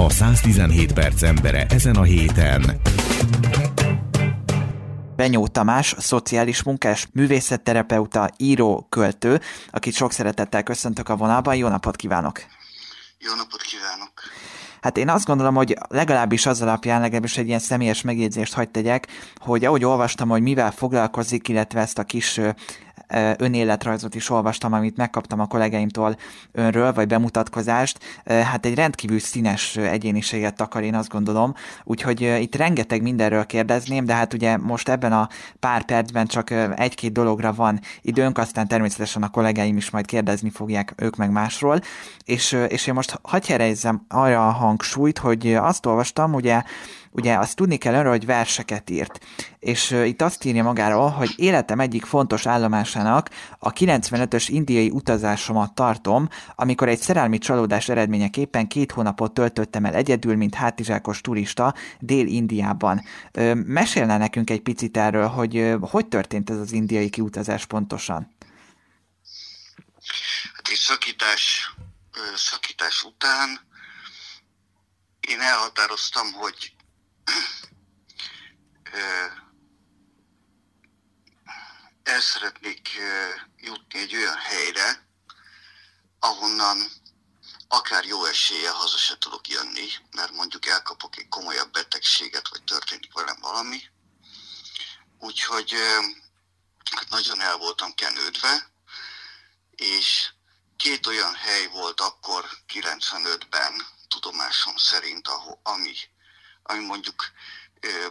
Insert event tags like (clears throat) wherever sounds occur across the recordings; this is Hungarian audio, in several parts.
A 117 perc embere ezen a héten. Benyó Tamás, szociális munkás, művészetterapeuta, író, költő, akit sok szeretettel köszöntök a vonalban. Jó napot kívánok! Jó napot kívánok! Hát én azt gondolom, hogy legalábbis az alapján, legalábbis egy ilyen személyes megjegyzést hagyd tegyek, hogy ahogy olvastam, hogy mivel foglalkozik, illetve ezt a kis önéletrajzot is olvastam, amit megkaptam a kollégáimtól önről, vagy bemutatkozást, hát egy rendkívül színes egyéniséget takar, én azt gondolom, úgyhogy itt rengeteg mindenről kérdezném, de hát ugye most ebben a pár percben csak egy-két dologra van időnk, aztán természetesen a kollégáim is majd kérdezni fogják ők meg másról, és, és én most hagyj arra a hangsúlyt, hogy azt olvastam, ugye ugye azt tudni kell arra, hogy verseket írt. És itt azt írja magáról, hogy életem egyik fontos állomásának a 95-ös indiai utazásomat tartom, amikor egy szerelmi csalódás eredményeképpen két hónapot töltöttem el egyedül, mint hátizsákos turista Dél-Indiában. Mesélne nekünk egy picit erről, hogy hogy történt ez az indiai kiutazás pontosan? Hát egy szakítás, szakítás után én elhatároztam, hogy el szeretnék jutni egy olyan helyre, ahonnan akár jó esélye haza se tudok jönni, mert mondjuk elkapok egy komolyabb betegséget, vagy történik velem valami. Úgyhogy hát nagyon el voltam kenődve, és két olyan hely volt akkor 95-ben, tudomásom szerint, ahol, ami ami mondjuk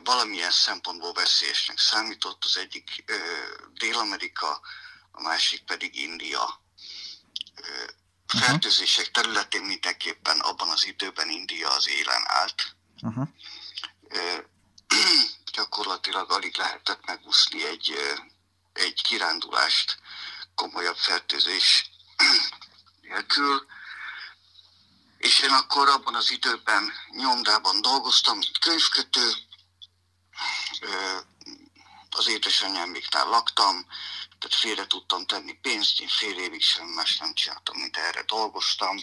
valamilyen szempontból veszélyesnek számított, az egyik Dél-Amerika, a másik pedig India. Fertőzések területén mindenképpen abban az időben India az élen állt. Uh-huh. (clears throat) Gyakorlatilag alig lehetett megúszni egy, egy kirándulást komolyabb fertőzés (clears throat) nélkül és én akkor abban az időben nyomdában dolgoztam, mint könyvkötő, az édesanyáméknál laktam, tehát félre tudtam tenni pénzt, én fél évig sem más nem csináltam, mint erre dolgoztam.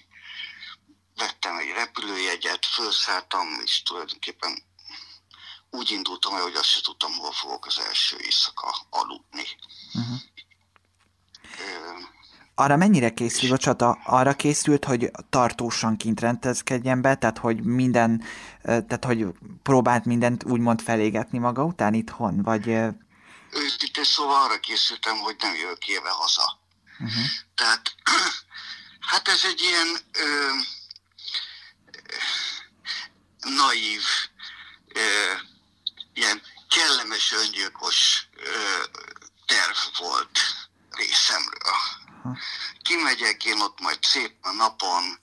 Vettem egy repülőjegyet, felszálltam, és tulajdonképpen úgy indultam el, hogy azt se tudtam, hol fogok az első éjszaka aludni. Uh-huh. Arra mennyire készül, bocsánat, arra készült, hogy tartósan kint rendezkedjen be, tehát hogy minden, tehát hogy próbált mindent úgymond felégetni maga után itthon, vagy... Őszintén szóval arra készültem, hogy nem jövök éve haza. Uh-huh. Tehát, (clears throat) hát ez egy ilyen ö, naív, ö, ilyen kellemes öngyilkos ö, terv volt részemről Kimegyek én ott majd szép a napon,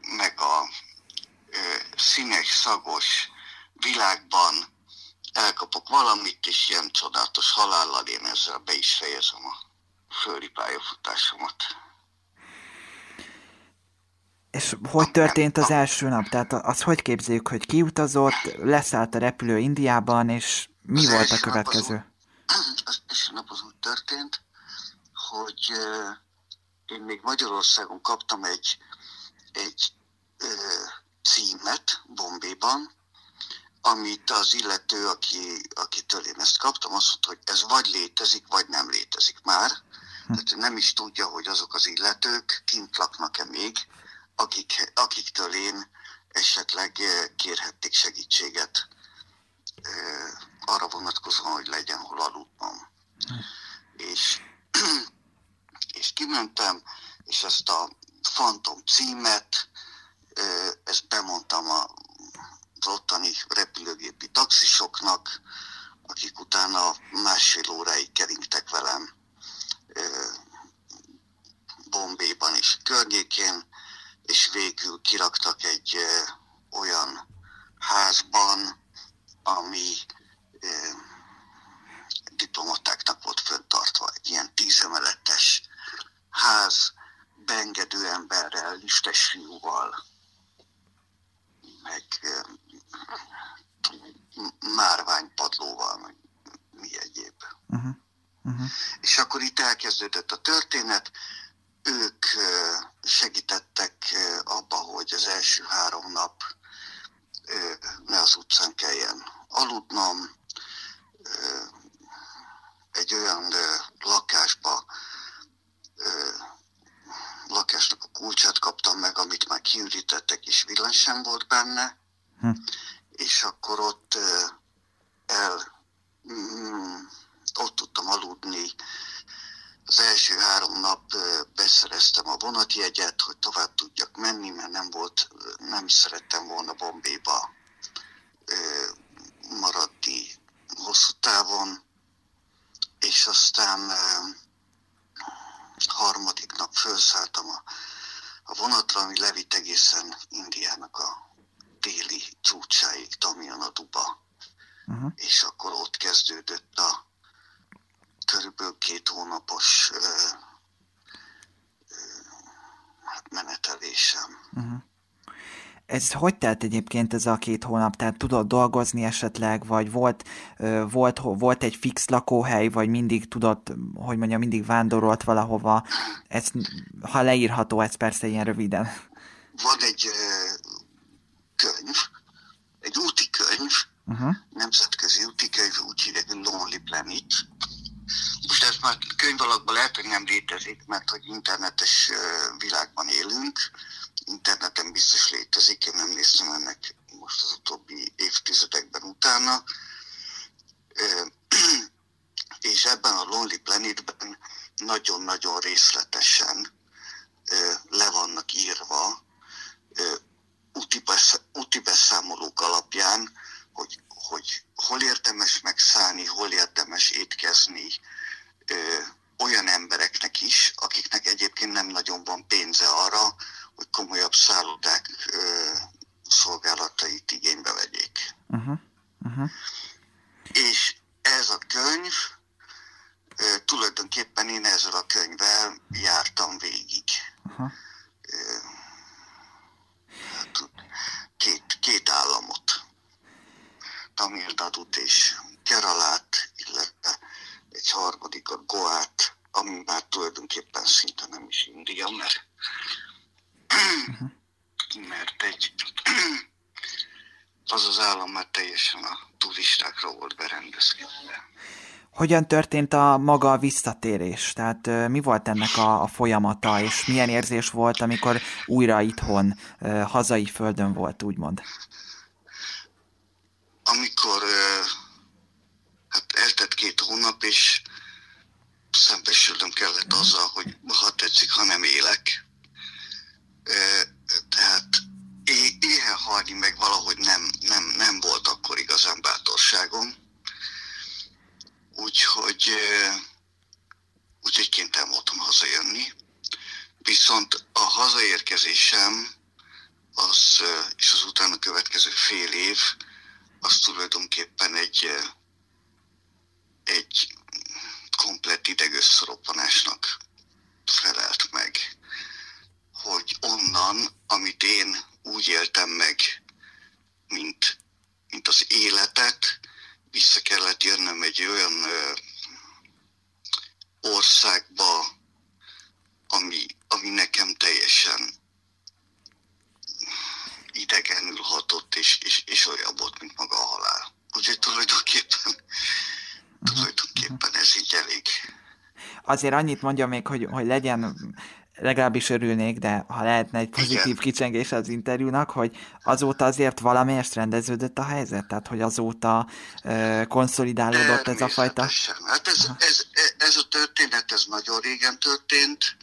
meg a színes, szagos világban elkapok valamit, és ilyen csodálatos halállal én ezzel be is fejezem a földi pályafutásomat. És hogy történt az első nap? Tehát az hogy képzeljük, hogy kiutazott, leszállt a repülő Indiában, és mi az volt a következő? Az, (clears throat) az első nap az úgy történt, hogy én még Magyarországon kaptam egy, egy címet Bombéban, amit az illető, aki, akitől én ezt kaptam, azt mondta, hogy ez vagy létezik, vagy nem létezik már. Hm. Tehát nem is tudja, hogy azok az illetők kint laknak-e még, akik, akiktől én esetleg kérhették segítséget arra vonatkozóan, hogy legyen hol aludnom. Kimentem, és ezt a Fantom címet, ezt bemondtam a az ottani repülőgépi taxisoknak, akik utána másfél óráig keringtek velem Bombéban és környékén, és végül kiraktak egy olyan házban, ami diplomatáknak volt föntartva, egy ilyen tízemeletes ház beengedő emberrel, listes fiúval, meg márványpadlóval, meg mi egyéb. Uh-huh. Uh-huh. És akkor itt elkezdődött a történet, ők segítettek abba, hogy hogy az első három nap ne az utcán kelljen aludnom, egy olyan lakásba, lakásnak a kulcsát kaptam meg, amit már kiürítettek, és villany sem volt benne, hm. és akkor ott el, mm, ott tudtam aludni. Az első három nap beszereztem a vonatjegyet, hogy tovább tudjak menni, mert nem volt, nem szerettem volna Bombéba maradni hosszú távon, és aztán harmadik nap felszálltam a, a vonatra, ami levitt egészen Indiának a déli csúcsáig, Tamilnaduba. Uh-huh. És akkor ott kezdődött a körülbelül két hónapos ö, ö, hát menetelésem. Uh-huh. Ez hogy telt egyébként ez a két hónap? Tehát tudod dolgozni esetleg, vagy volt, volt, volt egy fix lakóhely, vagy mindig tudott, hogy mondjam, mindig vándorolt valahova? Ez, ha leírható, ez persze ilyen röviden. Van egy könyv, egy úti könyv, uh-huh. nemzetközi úti könyv, úgy hívják, Lonely Planet. Most ez már könyv alakban lehet, hogy nem létezik, mert hogy internetes világban élünk, interneten biztos létezik, én nem néztem ennek most az utóbbi évtizedekben utána. (clears throat) És ebben a Lonely Planetben nagyon-nagyon részletesen le vannak írva úti beszámolók alapján, hogy, hogy hol érdemes megszállni, hol érdemes étkezni, olyan embereknek is, akiknek egyébként nem nagyon van pénze arra, hogy komolyabb szállodák ö, szolgálatait igénybe vegyék. Uh-huh. Uh-huh. És ez a könyv, ö, tulajdonképpen én ezzel a könyvvel jártam végig. Uh-huh. Ö, hát, két, két államot, Tamil Nadut és Keralát, illetve egy harmadik a Goát, ami már tulajdonképpen szinte nem is India, mert uh-huh. mert egy az az állam már teljesen a turistákra volt berendezkedve. Hogyan történt a maga a visszatérés? Tehát mi volt ennek a, a folyamata, és milyen érzés volt, amikor újra itthon, hazai földön volt, úgymond? Amikor hát eltett két hónap, és szembesülnöm kellett azzal, hogy ha tetszik, ha nem élek, tehát éhen halni meg valahogy nem, nem, nem volt akkor igazán bátorságom. Úgyhogy, úgyhogy kénytelen voltam hazajönni. Viszont a hazaérkezésem az, és az utána következő fél év, az tulajdonképpen egy, egy komplett idegösszeroppanásnak felelt meg hogy onnan, amit én úgy éltem meg, mint, mint az életet, vissza kellett jönnöm egy olyan ö, országba, ami, ami nekem teljesen idegenül hatott, és, és, és olyan volt, mint maga a halál. Úgyhogy tulajdonképpen, tulajdonképpen ez így elég. Azért annyit mondja még, hogy, hogy legyen legalábbis örülnék, de ha lehetne egy pozitív Igen. kicsengés az interjúnak, hogy azóta azért valamelyest rendeződött a helyzet? Tehát, hogy azóta uh, konszolidálódott ez a fajta... Hát ez, ez, ez a történet, ez nagyon régen történt,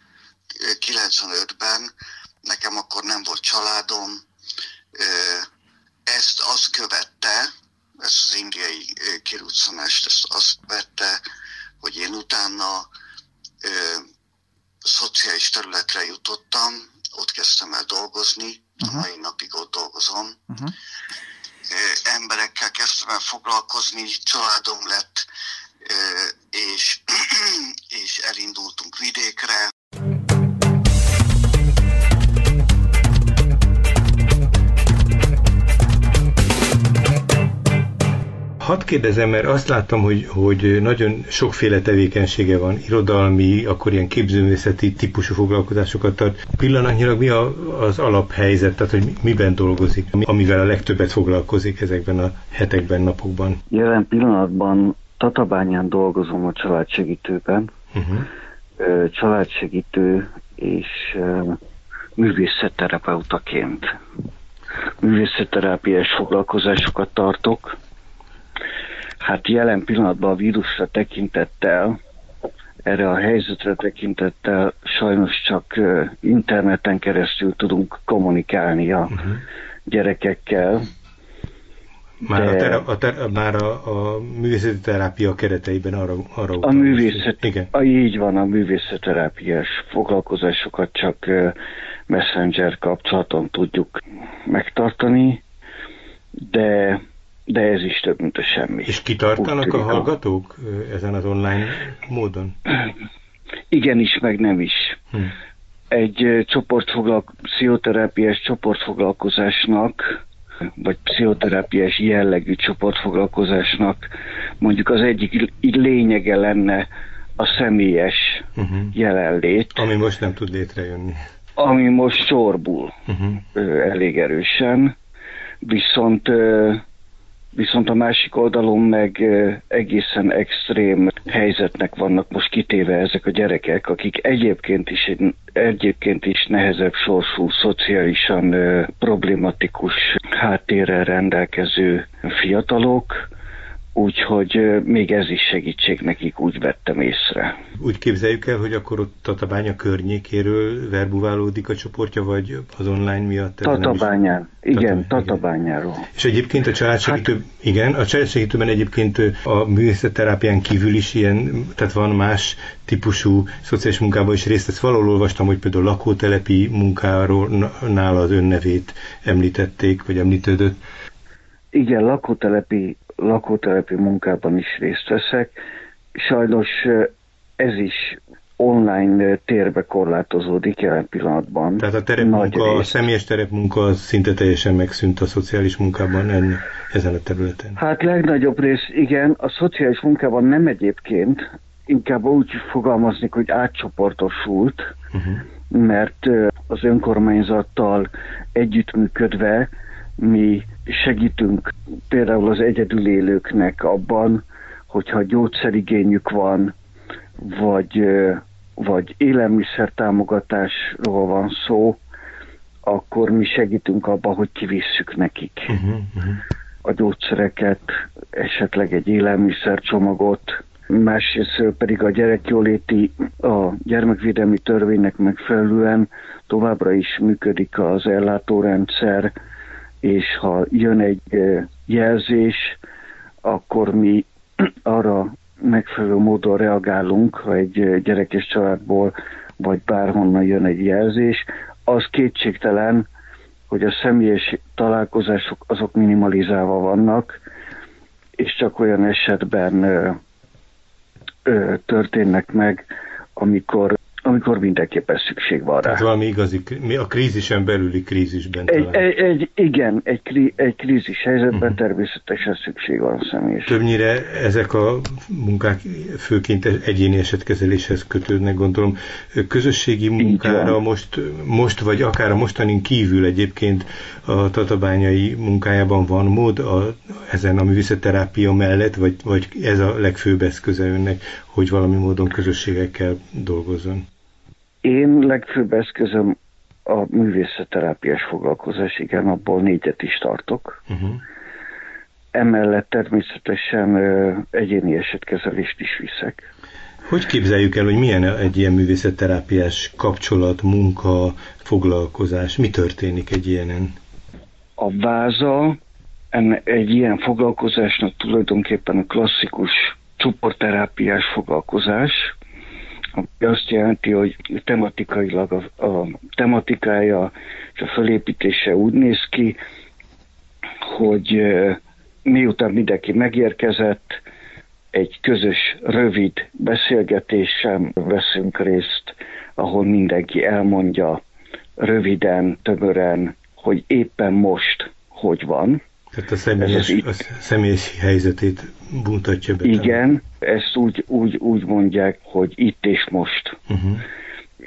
95-ben, nekem akkor nem volt családom, ezt az követte, ezt az indiai kiruccanást, ezt azt vette, hogy én utána szociális területre jutottam, ott kezdtem el dolgozni, uh-huh. mai napig ott dolgozom. Uh-huh. Emberekkel kezdtem el foglalkozni, családom lett, és, (clears throat) és elindultunk vidékre. Hadd kérdezem, mert azt láttam, hogy, hogy nagyon sokféle tevékenysége van, irodalmi, akkor ilyen képzőművészeti típusú foglalkozásokat tart. Pillanatnyilag mi a, az alaphelyzet, tehát hogy miben dolgozik, amivel a legtöbbet foglalkozik ezekben a hetekben, napokban? Jelen pillanatban Tatabányán dolgozom a családsegítőben. Uh-huh. Családsegítő és művészetterapeutaként. Művészetterápiás foglalkozásokat tartok. Hát jelen pillanatban a vírusra tekintettel, erre a helyzetre tekintettel sajnos csak interneten keresztül tudunk kommunikálni a uh-huh. gyerekekkel. Már, de, a, tera, a, ter, már a, a művészeti terápia kereteiben arra, arra A művészet, igen. A, így van, a művészetterápiás foglalkozásokat csak messenger kapcsolaton tudjuk megtartani, de, de ez is több, mint a semmi. És kitartanak a hallgatók ezen az online módon? Igen is, meg nem is. Hm. Egy csoportfoglalk, pszichoterápiás csoportfoglalkozásnak vagy pszichoterápiás jellegű csoportfoglalkozásnak mondjuk az egyik lényege lenne a személyes uh-huh. jelenlét. Ami most nem tud létrejönni. Ami most csorbul uh-huh. elég erősen, viszont Viszont a másik oldalon meg egészen extrém helyzetnek vannak most kitéve ezek a gyerekek, akik egyébként is, egyébként is nehezebb sorsú, szociálisan problematikus háttérrel rendelkező fiatalok, Úgyhogy még ez is segítség nekik, úgy vettem észre. Úgy képzeljük el, hogy akkor ott Tatabánya környékéről verbuválódik a csoportja, vagy az online miatt? Tatabányán, is... igen, Tatabányáról. És egyébként a családsegítő, hát... igen, a családsegítőben egyébként a művészetterápián kívül is ilyen, tehát van más típusú szociális munkában is részt vesz. Valahol olvastam, hogy például lakótelepi munkáról nála az önnevét említették, vagy említődött. Igen, lakótelepi lakótelepi munkában is részt veszek. Sajnos ez is online térbe korlátozódik jelen pillanatban. Tehát a terepmunka, a személyes terepmunka szinte teljesen megszűnt a szociális munkában enne, ezen a területen. Hát legnagyobb rész, igen, a szociális munkában nem egyébként, inkább úgy fogalmazni, hogy átcsoportosult, uh-huh. mert az önkormányzattal együttműködve mi segítünk például az egyedül élőknek abban, hogyha gyógyszerigényük van, vagy, vagy élelmiszer támogatásról van szó, akkor mi segítünk abban, hogy kivisszük nekik uh-huh, uh-huh. a gyógyszereket, esetleg egy élelmiszercsomagot, másrészt pedig a gyerekjóléti, a gyermekvédelmi törvénynek megfelelően továbbra is működik az ellátórendszer, és ha jön egy jelzés, akkor mi (clears throat) arra megfelelő módon reagálunk, ha egy gyerekes családból vagy bárhonnan jön egy jelzés, az kétségtelen, hogy a személyes találkozások azok minimalizálva vannak, és csak olyan esetben ö, ö, történnek meg, amikor amikor mindenképpen szükség van rá. Tehát valami igazi, a krízisen belüli krízisben egy, egy, egy, Igen, egy, krí, egy krízis helyzetben uh-huh. természetesen szükség van a személyes. Többnyire ezek a munkák főként egyéni esetkezeléshez kötődnek, gondolom. Közösségi munkára most, most, vagy akár a mostanin kívül egyébként a tatabányai munkájában van mód a, ezen a művészetterápia mellett, vagy, vagy ez a legfőbb eszköze önnek, hogy valami módon közösségekkel dolgozzon? Én legfőbb eszközöm a művészetterápiás foglalkozás, igen, abból négyet is tartok. Uh-huh. Emellett természetesen ö, egyéni esetkezelést is viszek. Hogy képzeljük el, hogy milyen egy ilyen művészetterápiás kapcsolat, munka, foglalkozás? Mi történik egy ilyenen? A váza enne, egy ilyen foglalkozásnak tulajdonképpen a klasszikus csoportterápiás foglalkozás, ami azt jelenti, hogy tematikailag a, a tematikája és a fölépítése úgy néz ki, hogy miután mindenki megérkezett, egy közös, rövid beszélgetésen veszünk részt, ahol mindenki elmondja röviden, tömören, hogy éppen most hogy van. Tehát a személyes, a személyes helyzetét mutatja be. Igen, ezt úgy, úgy, úgy mondják, hogy itt és most. Uh-huh.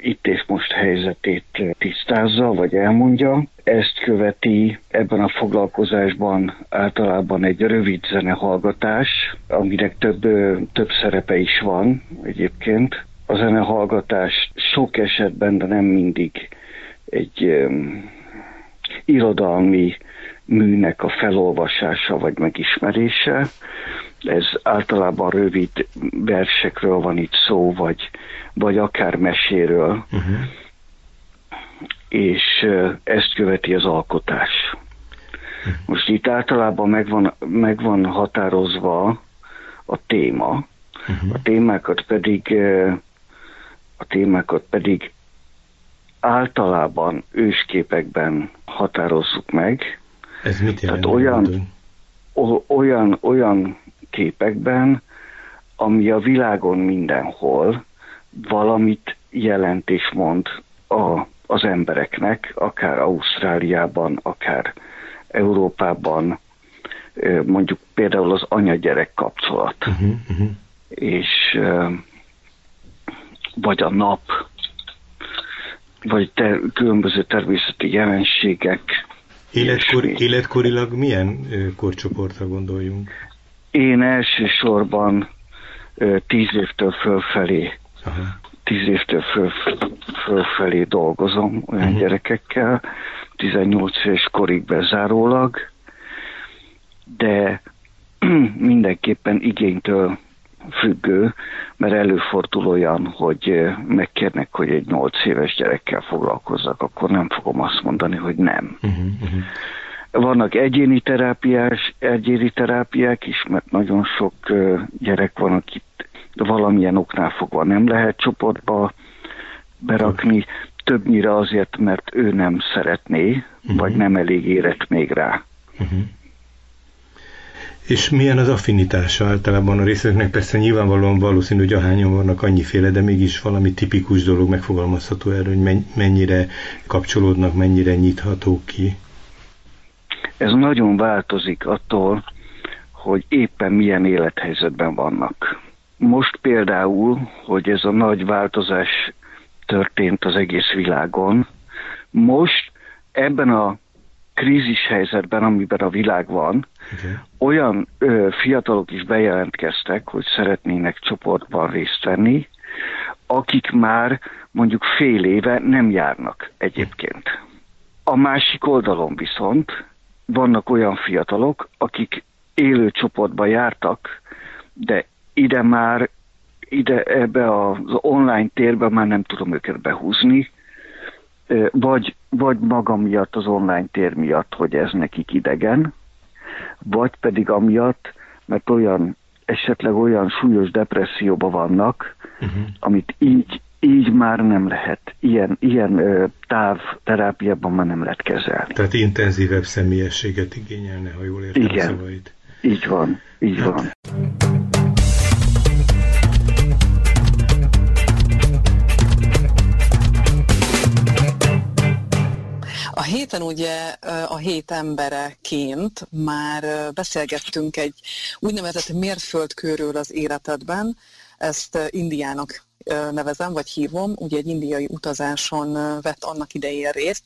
Itt és most helyzetét tisztázza, vagy elmondja. Ezt követi ebben a foglalkozásban általában egy rövid zenehallgatás, aminek több, több szerepe is van egyébként. A zenehallgatás sok esetben, de nem mindig egy um, irodalmi műnek a felolvasása vagy megismerése. Ez általában rövid versekről van itt szó, vagy, vagy akár meséről. Uh-huh. És ezt követi az alkotás. Uh-huh. Most itt általában megvan, megvan határozva a téma, uh-huh. a témákat pedig a témákat pedig általában ősképekben határozzuk meg, ez mit jelent? Tehát olyan, olyan, olyan képekben, ami a világon mindenhol valamit jelent és mond a, az embereknek, akár Ausztráliában, akár Európában, mondjuk például az anya-gyerek kapcsolat, uh-huh, uh-huh. és vagy a nap, vagy ter, különböző természeti jelenségek, Életkor, életkorilag milyen korcsoportra gondoljunk? Én elsősorban tíz évtől fölfelé, Aha. tíz évtől föl, fölfelé dolgozom olyan uh-huh. gyerekekkel, 18 éves korig bezárólag, de (clears throat) mindenképpen igénytől függő, mert előfordul olyan, hogy megkérnek, hogy egy 8 éves gyerekkel foglalkozzak, akkor nem fogom azt mondani, hogy nem. Uh-huh, uh-huh. Vannak egyéni terápiás, egyéni terápiák is, mert nagyon sok gyerek van, akit valamilyen oknál fogva nem lehet csoportba berakni, többnyire azért, mert ő nem szeretné, uh-huh. vagy nem elég érett még rá. Uh-huh. És milyen az affinitása általában a részeknek? Persze nyilvánvalóan valószínű, hogy ahányan vannak annyiféle, de mégis valami tipikus dolog megfogalmazható erről, hogy mennyire kapcsolódnak, mennyire nyithatók ki. Ez nagyon változik attól, hogy éppen milyen élethelyzetben vannak. Most például, hogy ez a nagy változás történt az egész világon, most ebben a krízis helyzetben, amiben a világ van, okay. olyan ö, fiatalok is bejelentkeztek, hogy szeretnének csoportban részt venni, akik már mondjuk fél éve nem járnak egyébként. A másik oldalon viszont vannak olyan fiatalok, akik élő csoportba jártak, de ide már, ide ebbe az online térbe már nem tudom őket behúzni, vagy, vagy maga miatt, az online tér miatt, hogy ez nekik idegen, vagy pedig amiatt, mert olyan, esetleg olyan súlyos depresszióba vannak, uh-huh. amit így, így már nem lehet, ilyen, ilyen ö, távterápiában már nem lehet kezelni. Tehát intenzívebb személyességet igényelne, ha jól értem Igen. a szavait. Így van, így hát. van. Héten ugye a hét embereként már beszélgettünk egy úgynevezett mérföldkőről az életedben, ezt Indiának nevezem, vagy hívom, ugye egy indiai utazáson vett annak idején részt,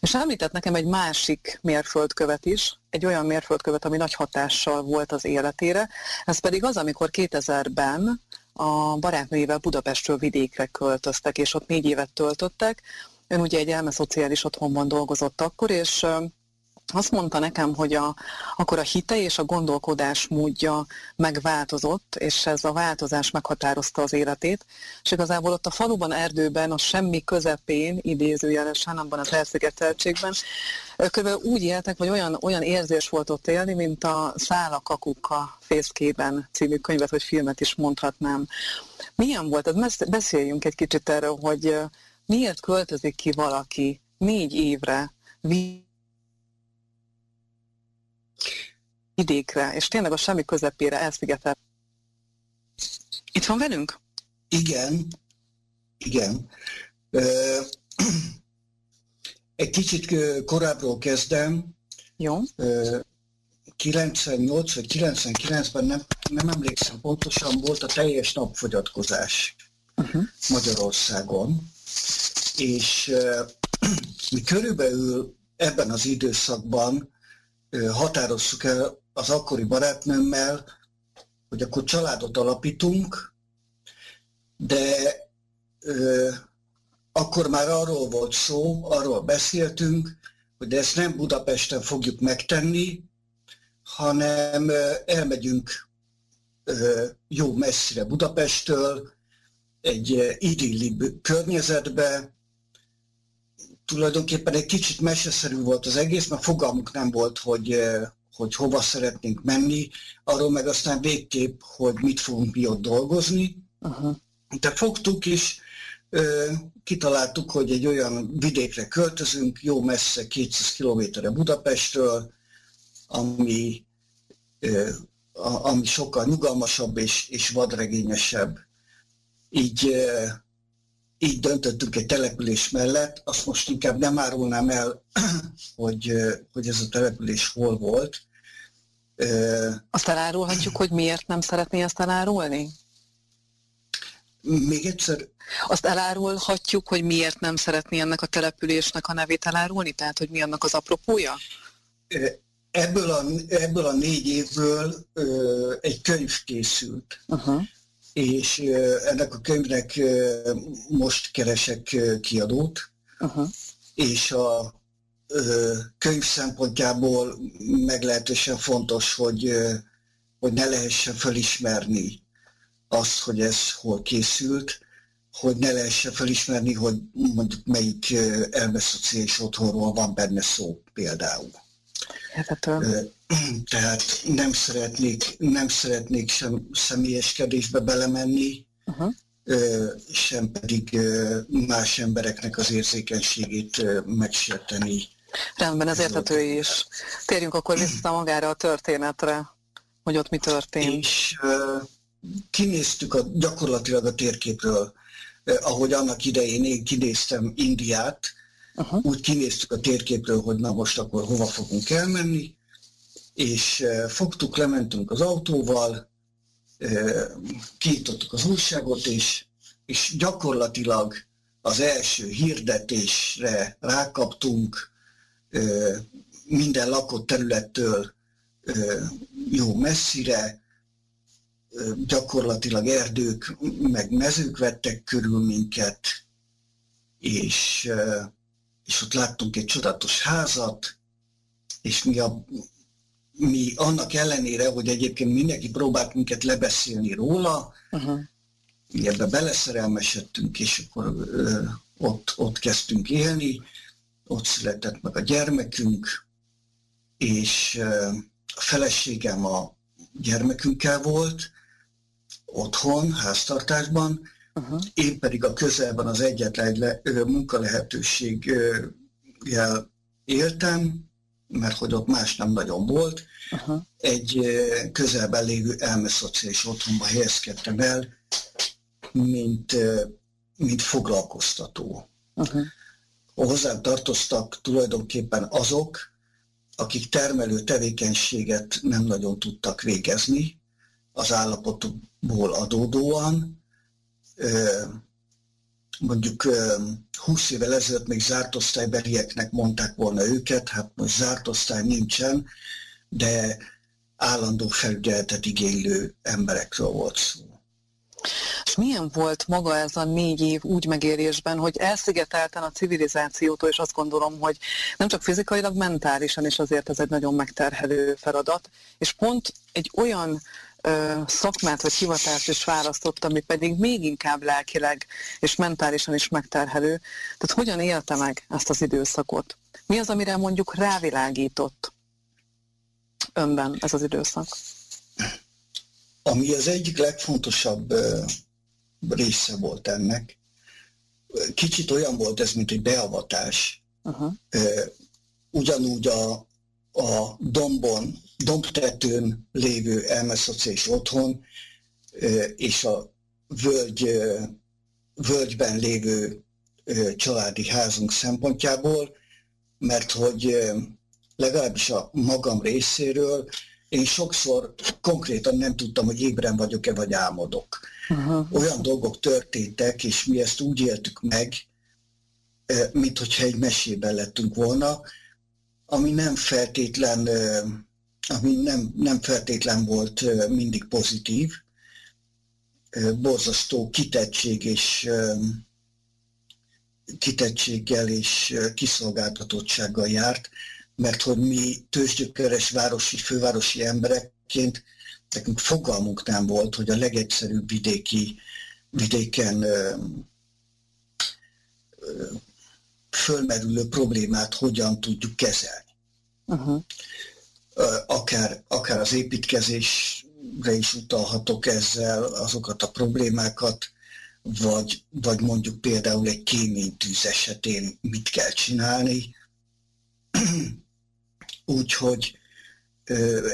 és említett nekem egy másik mérföldkövet is, egy olyan mérföldkövet, ami nagy hatással volt az életére, ez pedig az, amikor 2000-ben a barátnőjével Budapestről vidékre költöztek, és ott négy évet töltöttek, Ön ugye egy elmeszociális otthonban dolgozott akkor, és azt mondta nekem, hogy a, akkor a hite és a gondolkodás módja megváltozott, és ez a változás meghatározta az életét, és igazából ott a faluban, erdőben, a semmi közepén, idézőjelesen, abban az elszigeteltségben, kb. úgy éltek, vagy olyan, olyan érzés volt ott élni, mint a Szála Kakuka fészkében című könyvet, vagy filmet is mondhatnám. Milyen volt ez? Beszéljünk egy kicsit erről, hogy miért költözik ki valaki négy évre vidékre, és tényleg a semmi közepére elszigetel. Itt van velünk? Igen, igen. Egy kicsit korábbról kezdem. Jó. 98 vagy 99-ben nem, nem emlékszem pontosan, volt a teljes napfogyatkozás uh-huh. Magyarországon, és mi körülbelül ebben az időszakban határoztuk el az akkori barátnőmmel, hogy akkor családot alapítunk, de akkor már arról volt szó, arról beszéltünk, hogy ezt nem Budapesten fogjuk megtenni, hanem elmegyünk jó messzire Budapesttől, egy idillibb környezetbe, tulajdonképpen egy kicsit meseszerű volt az egész, mert fogalmuk nem volt, hogy, hogy hova szeretnénk menni, arról meg aztán végképp, hogy mit fogunk mi ott dolgozni. Uh-huh. De fogtuk is, kitaláltuk, hogy egy olyan vidékre költözünk, jó messze 200 kilométerre Budapestről, ami, ami sokkal nyugalmasabb és, és vadregényesebb. Így így döntöttünk egy település mellett, azt most inkább nem árulnám el, (clears throat) hogy, hogy ez a település hol volt. Azt elárulhatjuk, hogy miért nem szeretné ezt elárulni? Még egyszer? Azt elárulhatjuk, hogy miért nem szeretné ennek a településnek a nevét elárulni? Tehát, hogy mi annak az apropója? Ebből a, ebből a négy évből ö, egy könyv készült. Uh-huh és ennek a könyvnek most keresek kiadót, uh-huh. és a könyv szempontjából meglehetősen fontos, hogy, hogy ne lehessen felismerni azt, hogy ez hol készült, hogy ne lehessen felismerni, hogy mondjuk melyik elmeszociális otthonról van benne szó például. Értető. Tehát nem szeretnék, nem szeretnék sem személyeskedésbe belemenni, uh-huh. sem pedig más embereknek az érzékenységét megsérteni. Rendben, ez értető is. Térjünk akkor vissza magára a történetre, hogy ott mi történt. És uh, kinéztük a, gyakorlatilag a térképről, uh, ahogy annak idején én kinéztem Indiát, uh-huh. úgy kinéztük a térképről, hogy na most akkor hova fogunk elmenni, és fogtuk, lementünk az autóval, kiítottuk az újságot, és, és gyakorlatilag az első hirdetésre rákaptunk minden lakott területtől jó messzire, gyakorlatilag erdők meg mezők vettek körül minket, és, és ott láttunk egy csodatos házat, és mi a mi annak ellenére, hogy egyébként mindenki próbált minket lebeszélni róla, uh-huh. mi ebbe beleszerelmesedtünk, és akkor ö, ott, ott kezdtünk élni, ott született meg a gyermekünk, és ö, a feleségem a gyermekünkkel volt, otthon, háztartásban, uh-huh. én pedig a közelben az egyetlen le, ö, munkalehetőséggel éltem, mert hogy ott más nem nagyon volt, uh-huh. egy közelben lévő elmeszociális otthonba helyezkedtem el, mint, mint foglalkoztató. Uh-huh. Hozzám tartoztak tulajdonképpen azok, akik termelő tevékenységet nem nagyon tudtak végezni az állapotokból adódóan, mondjuk 20 évvel ezelőtt még zárt osztálybelieknek mondták volna őket, hát most zárt osztály nincsen, de állandó felügyeletet igénylő emberekről volt szó. És milyen volt maga ez a négy év úgy megérésben, hogy elszigetelten a civilizációtól, és azt gondolom, hogy nem csak fizikailag, mentálisan is azért ez egy nagyon megterhelő feladat, és pont egy olyan ö, szakmát vagy hivatást is választott, ami pedig még inkább lelkileg és mentálisan is megterhelő. Tehát hogyan élte meg ezt az időszakot? Mi az, amire mondjuk rávilágított önben ez az időszak? Ami az egyik legfontosabb része volt ennek, kicsit olyan volt ez, mint egy beavatás. Uh-huh. Ugyanúgy a, a dombon dombtetőn lévő elmeszociális otthon és a völgy, völgyben lévő családi házunk szempontjából, mert hogy legalábbis a magam részéről én sokszor konkrétan nem tudtam, hogy ébren vagyok-e, vagy álmodok. Uh-huh. Olyan dolgok történtek, és mi ezt úgy éltük meg, mint hogyha egy mesében lettünk volna, ami nem feltétlen, ami nem, nem feltétlen volt mindig pozitív, borzasztó kitettség és kitettséggel és kiszolgáltatottsággal járt, mert hogy mi tőzsgyökeres városi, fővárosi emberekként nekünk fogalmunk nem volt, hogy a legegyszerűbb vidéki, vidéken fölmerülő problémát hogyan tudjuk kezelni. Uh-huh. Akár, akár az építkezésre is utalhatok ezzel azokat a problémákat, vagy, vagy mondjuk például egy kéménytűz esetén mit kell csinálni. (clears throat) Úgyhogy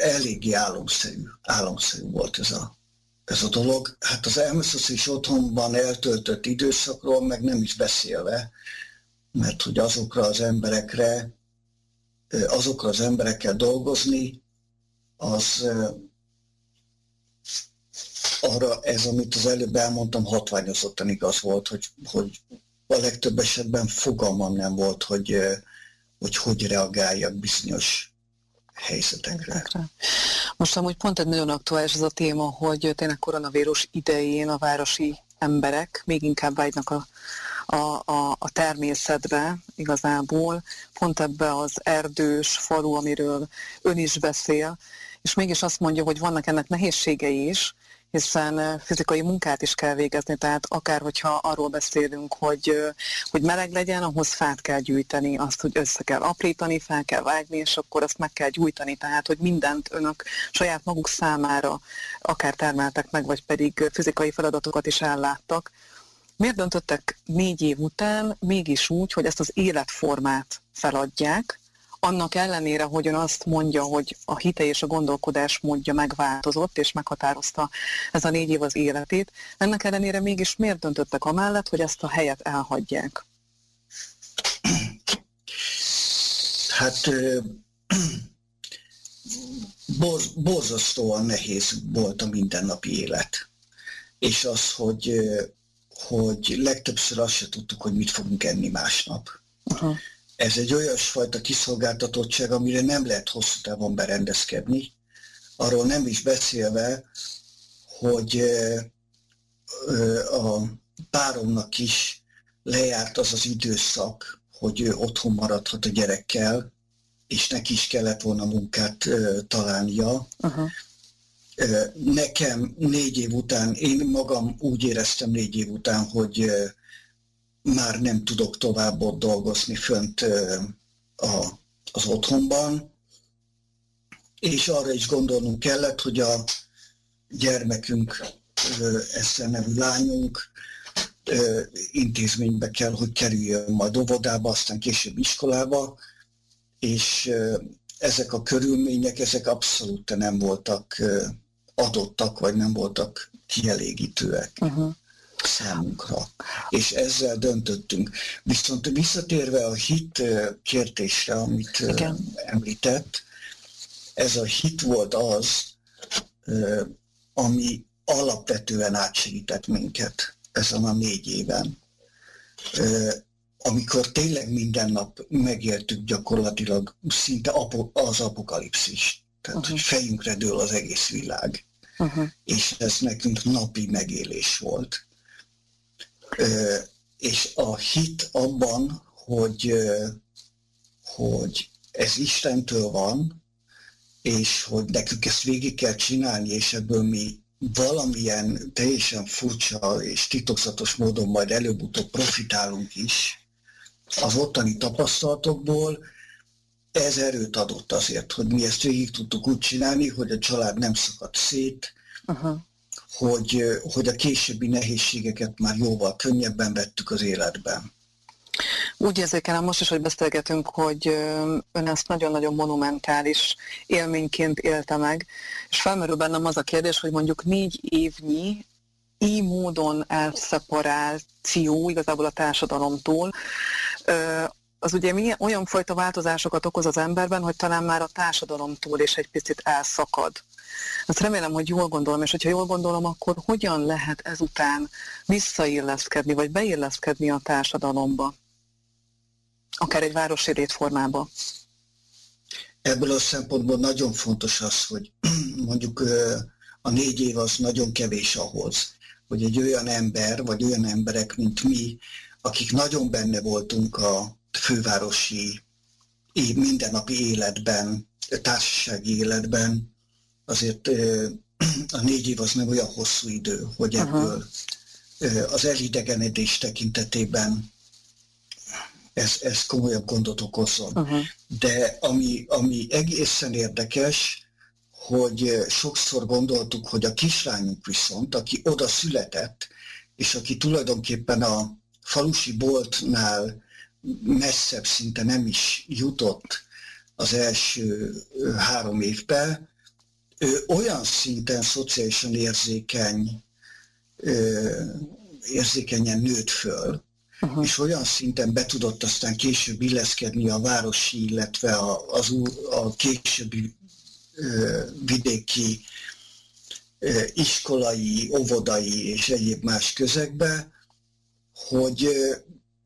eléggé álomszerű, álomszerű volt ez a, ez a dolog. Hát az is otthonban eltöltött időszakról meg nem is beszélve, mert hogy azokra az emberekre, azokra az emberekkel dolgozni, az arra ez, amit az előbb elmondtam, hatványozottan igaz volt, hogy, hogy a legtöbb esetben fogalmam nem volt, hogy hogy, hogy reagáljak bizonyos helyzetekre. Most amúgy pont egy nagyon aktuális ez a téma, hogy tényleg koronavírus idején a városi emberek még inkább vágynak a, a, a, a természetbe igazából, pont ebbe az erdős falu, amiről ön is beszél, és mégis azt mondja, hogy vannak ennek nehézségei is, hiszen fizikai munkát is kell végezni, tehát akár hogyha arról beszélünk, hogy, hogy meleg legyen, ahhoz fát kell gyűjteni, azt, hogy össze kell aprítani, fel kell vágni, és akkor azt meg kell gyújtani, tehát hogy mindent önök saját maguk számára akár termeltek meg, vagy pedig fizikai feladatokat is elláttak. Miért döntöttek négy év után mégis úgy, hogy ezt az életformát feladják, annak ellenére, hogy ön azt mondja, hogy a hite és a gondolkodás módja megváltozott, és meghatározta ez a négy év az életét, ennek ellenére mégis miért döntöttek amellett, hogy ezt a helyet elhagyják? Hát borz, borzasztóan nehéz volt a mindennapi élet. És az, hogy, hogy legtöbbször azt se tudtuk, hogy mit fogunk enni másnap. Uh-huh ez egy olyasfajta kiszolgáltatottság, amire nem lehet hosszú távon berendezkedni. Arról nem is beszélve, hogy a páromnak is lejárt az az időszak, hogy ő otthon maradhat a gyerekkel, és neki is kellett volna munkát találnia. Uh-huh. Nekem négy év után, én magam úgy éreztem négy év után, hogy már nem tudok tovább ott dolgozni fönt a, az otthonban, és arra is gondolnunk kellett, hogy a gyermekünk, Eszter nevű lányunk intézménybe kell, hogy kerüljön majd óvodába, aztán később iskolába, és ezek a körülmények, ezek abszolút nem voltak adottak, vagy nem voltak kielégítőek. Uh-huh számunkra. És ezzel döntöttünk. Viszont visszatérve a hit kérdésre, amit Igen. említett, ez a hit volt az, ami alapvetően átsegített minket ezen a négy éven. Amikor tényleg minden nap megértük gyakorlatilag szinte az apokalipszis. Tehát, uh-huh. hogy fejünkre dől az egész világ. Uh-huh. És ez nekünk napi megélés volt és a hit abban, hogy, hogy ez Istentől van, és hogy nekünk ezt végig kell csinálni, és ebből mi valamilyen teljesen furcsa és titokzatos módon majd előbb-utóbb profitálunk is az ottani tapasztalatokból, ez erőt adott azért, hogy mi ezt végig tudtuk úgy csinálni, hogy a család nem szakadt szét, uh-huh hogy, hogy a későbbi nehézségeket már jóval könnyebben vettük az életben. Úgy érzékelem most is, hogy beszélgetünk, hogy ön ezt nagyon-nagyon monumentális élményként élte meg, és felmerül bennem az a kérdés, hogy mondjuk négy évnyi így módon elszeparáció igazából a társadalomtól az ugye olyan fajta változásokat okoz az emberben, hogy talán már a társadalomtól is egy picit elszakad. Azt remélem, hogy jól gondolom, és hogyha jól gondolom, akkor hogyan lehet ezután visszailleszkedni, vagy beilleszkedni a társadalomba? Akár egy városi létformába. Ebből a szempontból nagyon fontos az, hogy (clears throat) mondjuk a négy év az nagyon kevés ahhoz, hogy egy olyan ember, vagy olyan emberek, mint mi, akik nagyon benne voltunk a fővárosi mindennapi életben, társasági életben, azért a négy év az nem olyan hosszú idő, hogy ebből az elidegenedés tekintetében ez, ez komolyabb gondot okozzon. Uh-huh. De ami, ami egészen érdekes, hogy sokszor gondoltuk, hogy a kislányunk viszont, aki oda született, és aki tulajdonképpen a falusi boltnál messzebb szinte nem is jutott az első három évben, ő olyan szinten szociálisan érzékeny, érzékenyen nőtt föl, uh-huh. és olyan szinten be tudott aztán később illeszkedni a városi, illetve a, az, a későbbi vidéki iskolai, óvodai és egyéb más közegbe, hogy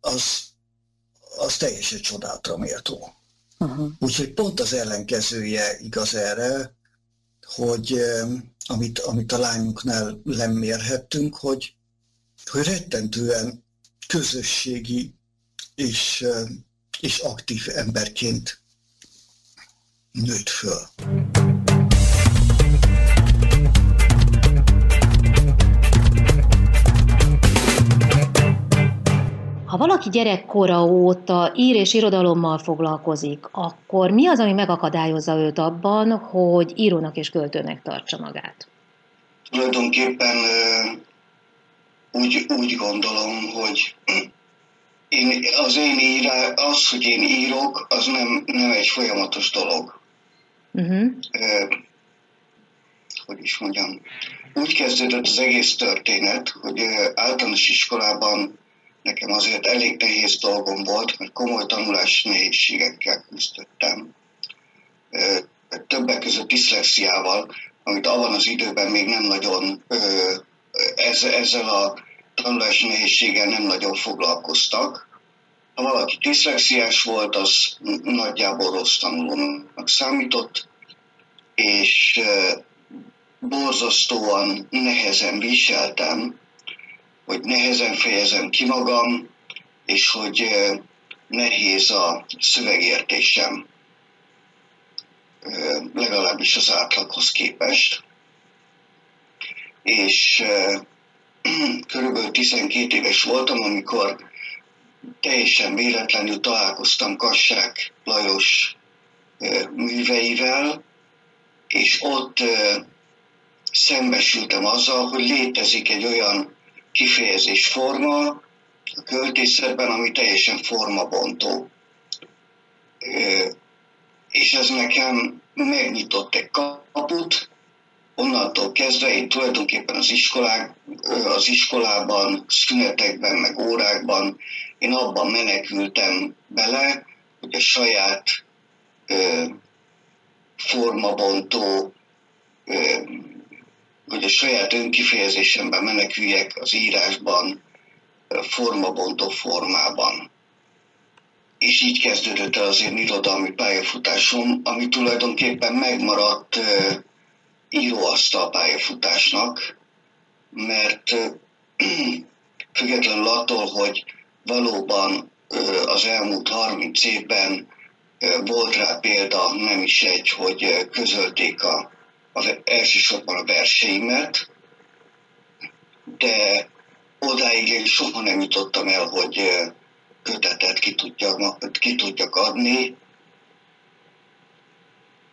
az, az teljesen csodálatra méltó. Uh-huh. Úgyhogy pont az ellenkezője igaz erre, hogy amit, amit a lányunknál lemérhettünk, hogy, hogy rettentően közösségi és, és aktív emberként nőtt föl. Valaki gyerekkora óta ír és irodalommal foglalkozik, akkor mi az, ami megakadályozza őt abban, hogy írónak és költőnek tartsa magát? Tulajdonképpen úgy, úgy gondolom, hogy én, az én írá, az, hogy én írok, az nem, nem egy folyamatos dolog. Uh-huh. hogy is mondjam. Úgy kezdődött az egész történet, hogy általános iskolában nekem azért elég nehéz dolgom volt, mert komoly tanulási nehézségekkel küzdöttem. Többek között diszlexiával, amit abban az időben még nem nagyon ezzel a tanulási nehézséggel nem nagyon foglalkoztak. Ha valaki diszlexiás volt, az nagyjából rossz tanulónak számított, és borzasztóan nehezen viseltem hogy nehezen fejezem ki magam, és hogy nehéz a szövegértésem, legalábbis az átlaghoz képest. És (clears throat) körülbelül 12 éves voltam, amikor teljesen véletlenül találkoztam Kassák Lajos műveivel, és ott szembesültem azzal, hogy létezik egy olyan kifejezés forma a költészetben, ami teljesen formabontó. És ez nekem megnyitott egy kaput, onnantól kezdve én tulajdonképpen az, iskolák, az iskolában, szünetekben, meg órákban én abban menekültem bele, hogy a saját ö, formabontó hogy a saját önkifejezésemben meneküljek az írásban, formabontó formában. És így kezdődött el az én irodalmi pályafutásom, ami tulajdonképpen megmaradt íróasztal pályafutásnak, mert (clears throat) függetlenül attól, hogy valóban az elmúlt 30 évben volt rá példa, nem is egy, hogy közölték a az elsősorban a verseimet, de odáig én soha nem jutottam el, hogy kötetet ki, tudja, ki tudjak adni.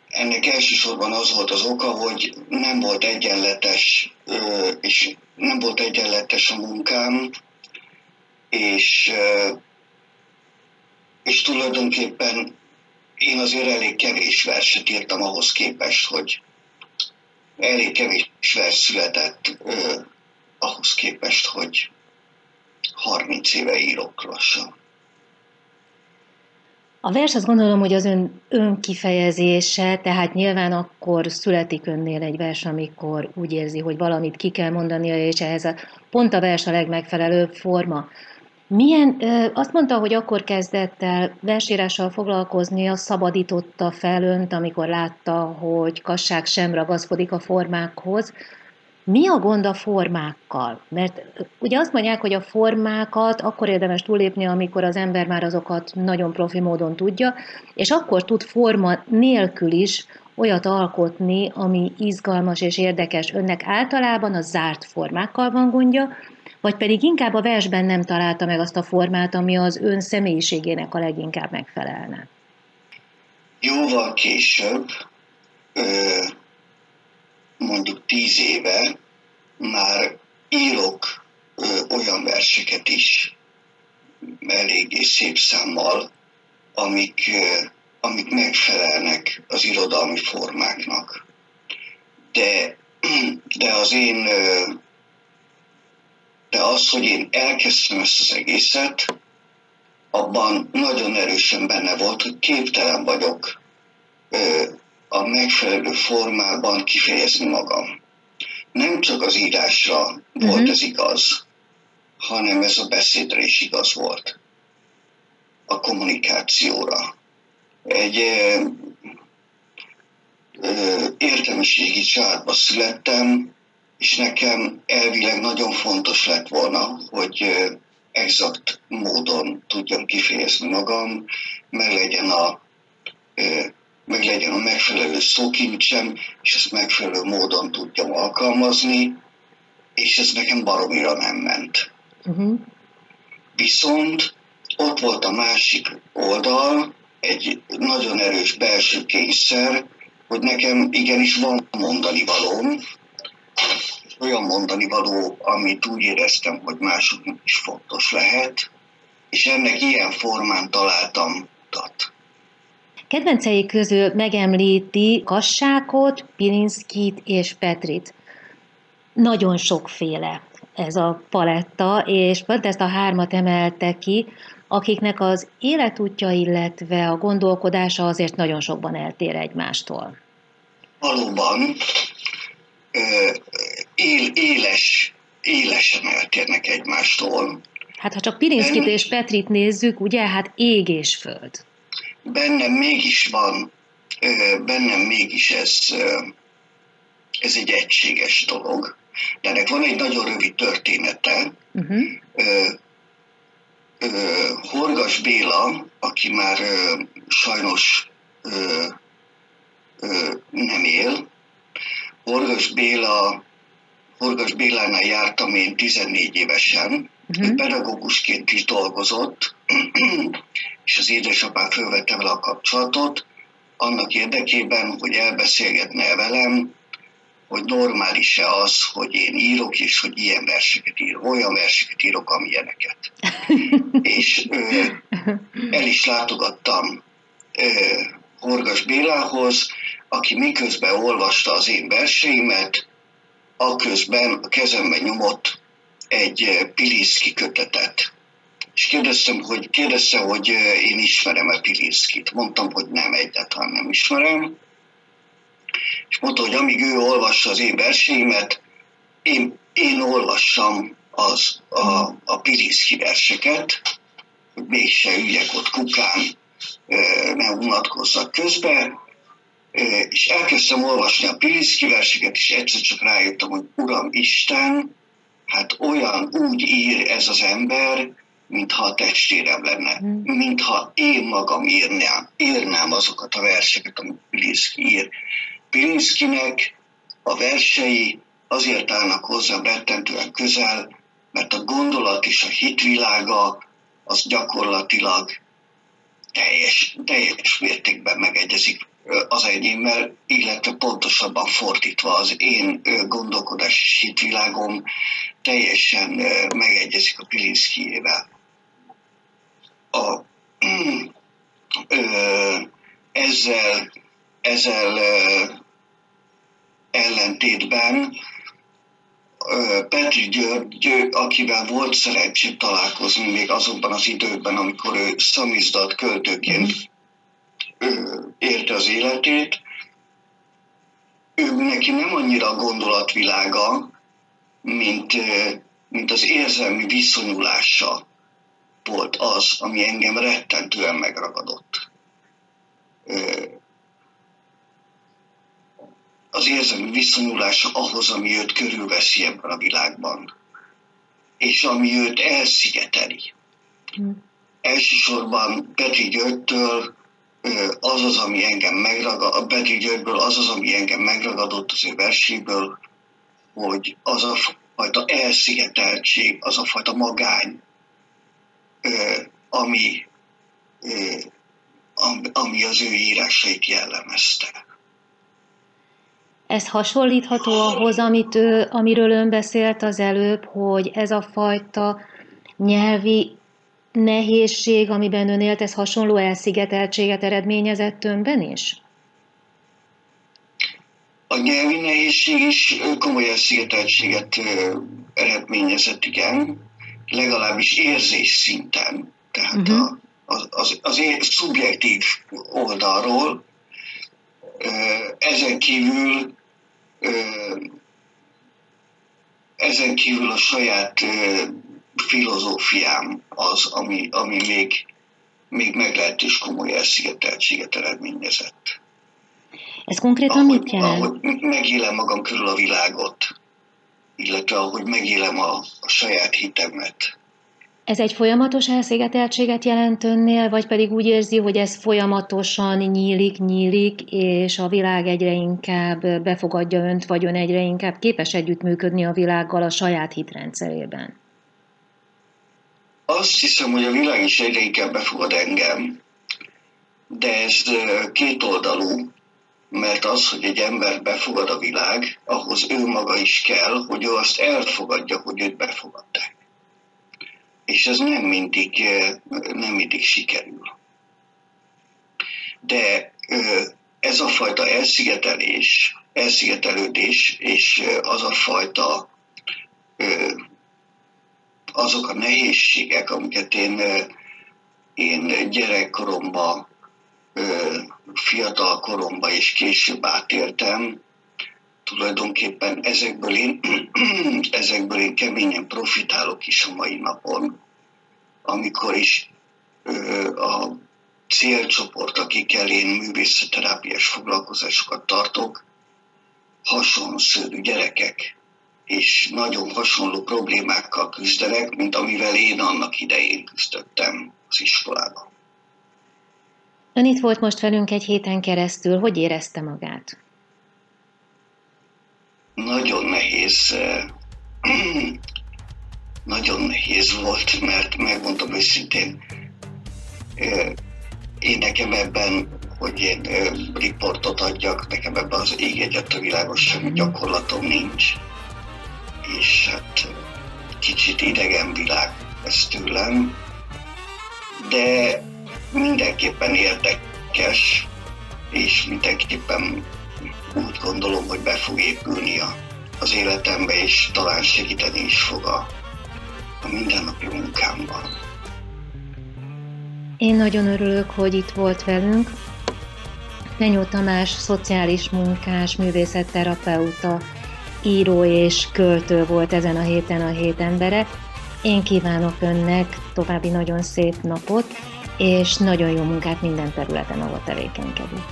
Ennek elsősorban az volt az oka, hogy nem volt egyenletes, és nem volt egyenletes a munkám, és, és tulajdonképpen én azért elég kevés verset írtam ahhoz képest, hogy elég kevés vers született ö, ahhoz képest, hogy 30 éve írok lassan. A vers azt gondolom, hogy az ön önkifejezése, tehát nyilván akkor születik önnél egy vers, amikor úgy érzi, hogy valamit ki kell mondania, és ehhez a, pont a vers a legmegfelelőbb forma. Milyen, azt mondta, hogy akkor kezdett el versírással foglalkozni, az szabadította fel önt, amikor látta, hogy kasság sem ragaszkodik a formákhoz. Mi a gond a formákkal? Mert ugye azt mondják, hogy a formákat akkor érdemes túlépni, amikor az ember már azokat nagyon profi módon tudja, és akkor tud forma nélkül is olyat alkotni, ami izgalmas és érdekes. Önnek általában a zárt formákkal van gondja, vagy pedig inkább a versben nem találta meg azt a formát, ami az ön személyiségének a leginkább megfelelne? Jóval később, mondjuk tíz éve már írok olyan verseket is, eléggé szép számmal, amik, amik megfelelnek az irodalmi formáknak. De, de az én de az, hogy én elkezdtem ezt az egészet, abban nagyon erősen benne volt, hogy képtelen vagyok a megfelelő formában kifejezni magam. Nem csak az írásra uh-huh. volt ez igaz, hanem ez a beszédre is igaz volt. A kommunikációra. Egy ö, ö, értelmiségi családba születtem, és nekem elvileg nagyon fontos lett volna, hogy exakt módon tudjam kifejezni magam, meg legyen a, meg legyen a megfelelő szókincsem, és ezt megfelelő módon tudjam alkalmazni, és ez nekem baromira nem ment. Uh-huh. Viszont ott volt a másik oldal, egy nagyon erős belső kényszer, hogy nekem igenis van mondani valóm, olyan mondani való, amit úgy éreztem, hogy másoknak is fontos lehet, és ennek ilyen formán találtam utat. Kedvencei közül megemlíti Kassákot, Pilinszkit és Petrit. Nagyon sokféle ez a paletta, és pont ezt a hármat emelte ki, akiknek az életútja, illetve a gondolkodása azért nagyon sokban eltér egymástól. Valóban, él, éles, élesen eltérnek egymástól. Hát ha csak Pirinszkit ben, és Petrit nézzük, ugye, hát ég és föld. Bennem mégis van, bennem mégis ez, ez egy egységes dolog. De ennek van egy nagyon rövid története. Uh-huh. Horgas Béla, aki már sajnos nem él, Horgas Béla Horgas Bélánál jártam én 14 évesen, uh-huh. pedagógusként is dolgozott, (clears throat) és az édesapám fölvette vele a kapcsolatot, annak érdekében, hogy elbeszélgetne velem, hogy normális-e az, hogy én írok, és hogy ilyen verseket írok, olyan verseket írok, amilyeneket. (laughs) és ö, el is látogattam ö, Horgas Bélához, aki miközben olvasta az én verseimet, aközben a kezembe nyomott egy eh, Pilinszki kötetet. És kérdeztem, hogy, kérdezte, hogy eh, én ismerem-e Pilinszkit. Mondtam, hogy nem, egyáltalán nem ismerem. És mondta, hogy amíg ő olvassa az én verseimet, én, én olvassam az, a, a Pilinszki verseket, hogy mégse üljek ott kukán, eh, ne unatkozzak közben, és elkezdtem olvasni a Pilinszki verseket, és egyszer csak rájöttem, hogy Uram Isten, hát olyan úgy ír ez az ember, mintha a testvérem lenne, mm. mintha én magam írnám, írnám azokat a verseket, amit Pilinszki ír. Pilinszkinek a versei azért állnak hozzá rettentően közel, mert a gondolat és a hitvilága az gyakorlatilag teljes, teljes mértékben megegyezik az enyémmel, illetve pontosabban fordítva az én gondolkodás és hitvilágom teljesen megegyezik a Pilinszkijével. A, (clears throat) ezzel, ezzel ellentétben Petri György, akivel volt szerencsém találkozni még azokban az időkben, amikor ő szamizdat költőként (clears throat) érte az életét, ő neki nem annyira gondolatvilága, mint, mint az érzelmi viszonyulása volt az, ami engem rettentően megragadott. Az érzelmi viszonyulása ahhoz, ami őt körülveszi ebben a világban, és ami őt elszigeteli. Mm. Elsősorban Petri Györgytől az az, ami engem megragadott, a Petri Györgyből az az, ami engem megragadott az ő verséből, hogy az a fajta elszigeteltség, az a fajta magány, ami, ami az ő írásait jellemezte. Ez hasonlítható ahhoz, amit ő, amiről ön beszélt az előbb, hogy ez a fajta nyelvi nehézség, amiben ön élt, ez hasonló elszigeteltséget eredményezett önben is? A nyelvi nehézség is komoly elszigeteltséget eredményezett, igen, legalábbis érzés szinten. Tehát uh-huh. a, az, az, az szubjektív oldalról ezen kívül ezen kívül a saját filozófiám az, ami, ami még, még meglehetős komoly elszigeteltséget eredményezett. Ez konkrétan ahogy, mit jelent? Ahogy megélem magam körül a világot, illetve ahogy megélem a, a saját hitemet. Ez egy folyamatos elszigeteltséget jelent önnél, vagy pedig úgy érzi, hogy ez folyamatosan nyílik, nyílik, és a világ egyre inkább befogadja önt, vagy ön egyre inkább képes együttműködni a világgal a saját hitrendszerében? Azt hiszem, hogy a világ is egyre inkább befogad engem, de ez kétoldalú, mert az, hogy egy ember befogad a világ, ahhoz ő maga is kell, hogy ő azt elfogadja, hogy őt befogadták. És ez nem mindig, nem mindig sikerül. De ez a fajta elszigetelés, elszigetelődés, és az a fajta azok a nehézségek, amiket én, én gyerekkoromban, fiatal koromban és később átéltem, tulajdonképpen ezekből én, (clears throat) ezekből én keményen profitálok is a mai napon, amikor is a célcsoport, akikkel én művészeterápiás foglalkozásokat tartok, hasonszörű gyerekek, és nagyon hasonló problémákkal küzdenek, mint amivel én annak idején küzdöttem az iskolában. Ön itt volt most velünk egy héten keresztül, hogy érezte magát? Nagyon nehéz, eh, (clears throat) nagyon nehéz volt, mert megmondom őszintén, én nekem ebben, hogy én riportot adjak, nekem ebben az ég egyet a világos gyakorlatom nincs és hát kicsit idegen világ ez tőlem, de mindenképpen érdekes, és mindenképpen úgy gondolom, hogy be fog épülni az életembe, és talán segíteni is fog a, a mindennapi munkámban. Én nagyon örülök, hogy itt volt velünk. Fenyó Tamás, szociális munkás, művészetterapeuta, író és költő volt ezen a héten a hét embere. Én kívánok önnek további nagyon szép napot, és nagyon jó munkát minden területen, ahol tevékenykedik.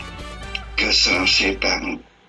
Köszönöm szépen!